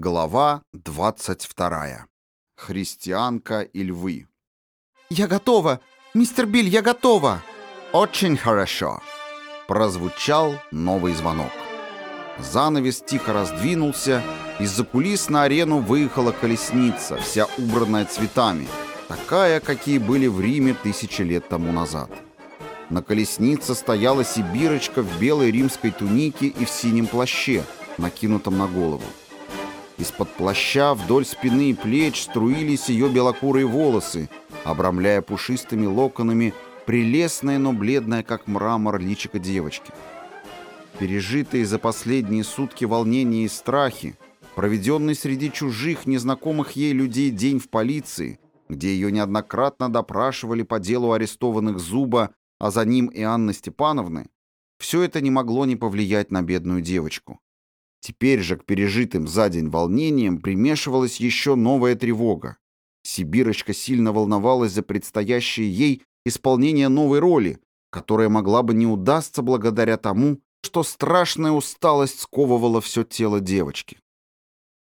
Глава 22. Христианка и львы. «Я готова! Мистер Биль, я готова!» «Очень хорошо!» Прозвучал новый звонок. Занавес тихо раздвинулся, из-за кулис на арену выехала колесница, вся убранная цветами, такая, какие были в Риме тысячи лет тому назад. На колеснице стояла сибирочка в белой римской тунике и в синем плаще, накинутом на голову. Из-под плаща вдоль спины и плеч струились ее белокурые волосы, обрамляя пушистыми локонами прелестное, но бледное, как мрамор, личико девочки. Пережитые за последние сутки волнения и страхи, проведенный среди чужих, незнакомых ей людей день в полиции, где ее неоднократно допрашивали по делу арестованных Зуба, а за ним и Анны Степановны, все это не могло не повлиять на бедную девочку. Теперь же к пережитым за день волнениям примешивалась еще новая тревога. Сибирочка сильно волновалась за предстоящее ей исполнение новой роли, которая могла бы не удастся благодаря тому, что страшная усталость сковывала все тело девочки.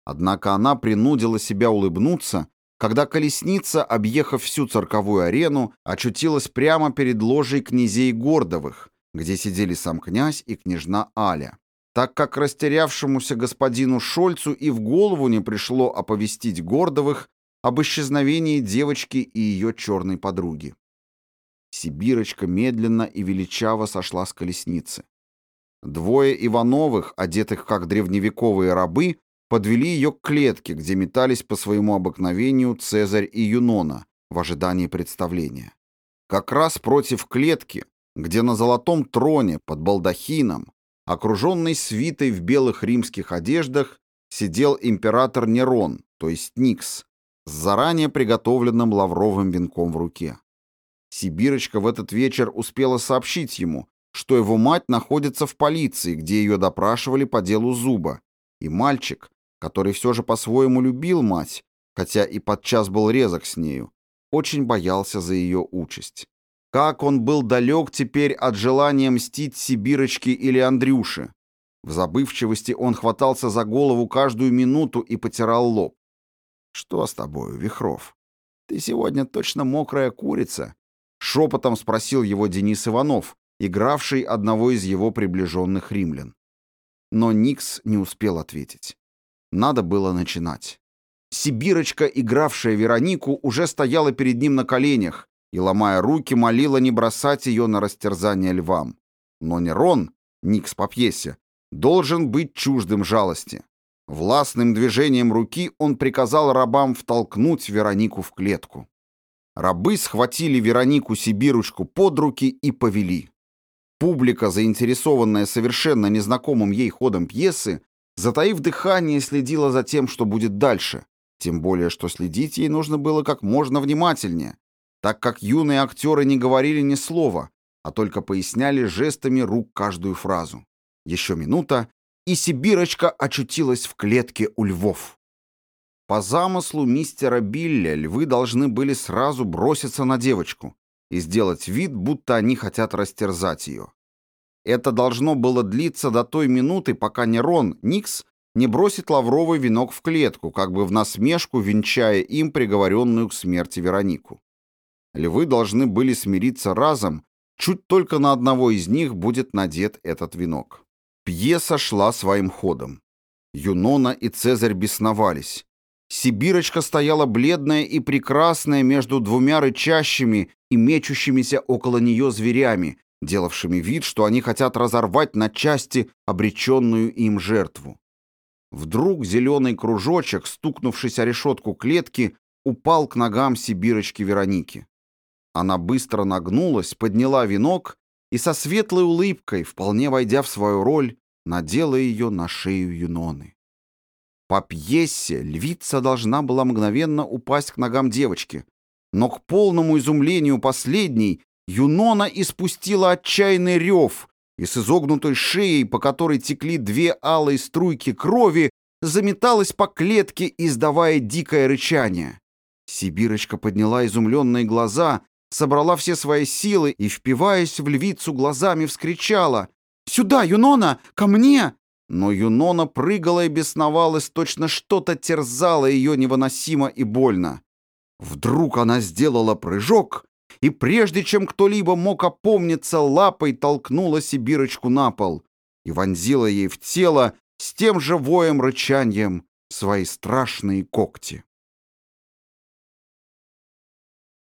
Однако она принудила себя улыбнуться, когда колесница, объехав всю цирковую арену, очутилась прямо перед ложей князей Гордовых, где сидели сам князь и княжна Аля так как растерявшемуся господину Шольцу и в голову не пришло оповестить Гордовых об исчезновении девочки и ее черной подруги. Сибирочка медленно и величаво сошла с колесницы. Двое Ивановых, одетых как древневековые рабы, подвели ее к клетке, где метались по своему обыкновению Цезарь и Юнона в ожидании представления. Как раз против клетки, где на золотом троне под балдахином Окруженный свитой в белых римских одеждах сидел император Нерон, то есть Никс, с заранее приготовленным лавровым венком в руке. Сибирочка в этот вечер успела сообщить ему, что его мать находится в полиции, где ее допрашивали по делу Зуба, и мальчик, который все же по-своему любил мать, хотя и подчас был резок с нею, очень боялся за ее участь. Как он был далек теперь от желания мстить Сибирочке или Андрюше. В забывчивости он хватался за голову каждую минуту и потирал лоб. «Что с тобою, Вихров? Ты сегодня точно мокрая курица?» Шепотом спросил его Денис Иванов, игравший одного из его приближенных римлян. Но Никс не успел ответить. Надо было начинать. Сибирочка, игравшая Веронику, уже стояла перед ним на коленях, и, ломая руки, молила не бросать ее на растерзание львам. Но Нерон, Никс по пьесе, должен быть чуждым жалости. Властным движением руки он приказал рабам втолкнуть Веронику в клетку. Рабы схватили Веронику Сибирушку под руки и повели. Публика, заинтересованная совершенно незнакомым ей ходом пьесы, затаив дыхание, следила за тем, что будет дальше, тем более, что следить ей нужно было как можно внимательнее, так как юные актеры не говорили ни слова, а только поясняли жестами рук каждую фразу. Еще минута, и Сибирочка очутилась в клетке у львов. По замыслу мистера Билля львы должны были сразу броситься на девочку и сделать вид, будто они хотят растерзать ее. Это должно было длиться до той минуты, пока Нерон, Никс, не бросит лавровый венок в клетку, как бы в насмешку венчая им приговоренную к смерти Веронику. Львы должны были смириться разом, чуть только на одного из них будет надет этот венок. Пьеса шла своим ходом. Юнона и Цезарь бесновались. Сибирочка стояла бледная и прекрасная между двумя рычащими и мечущимися около нее зверями, делавшими вид, что они хотят разорвать на части обреченную им жертву. Вдруг зеленый кружочек, стукнувшись о решетку клетки, упал к ногам Сибирочки Вероники. Она быстро нагнулась, подняла венок и со светлой улыбкой, вполне войдя в свою роль, надела ее на шею Юноны. По пьесе львица должна была мгновенно упасть к ногам девочки, но к полному изумлению последней Юнона испустила отчаянный рев и с изогнутой шеей, по которой текли две алые струйки крови, заметалась по клетке, издавая дикое рычание. Сибирочка подняла изумленные глаза собрала все свои силы и, впиваясь в львицу глазами, вскричала «Сюда, Юнона! Ко мне!» Но Юнона прыгала и бесновалась, точно что-то терзало ее невыносимо и больно. Вдруг она сделала прыжок, и прежде чем кто-либо мог опомниться, лапой толкнула Сибирочку на пол и вонзила ей в тело с тем же воем рычанием свои страшные когти.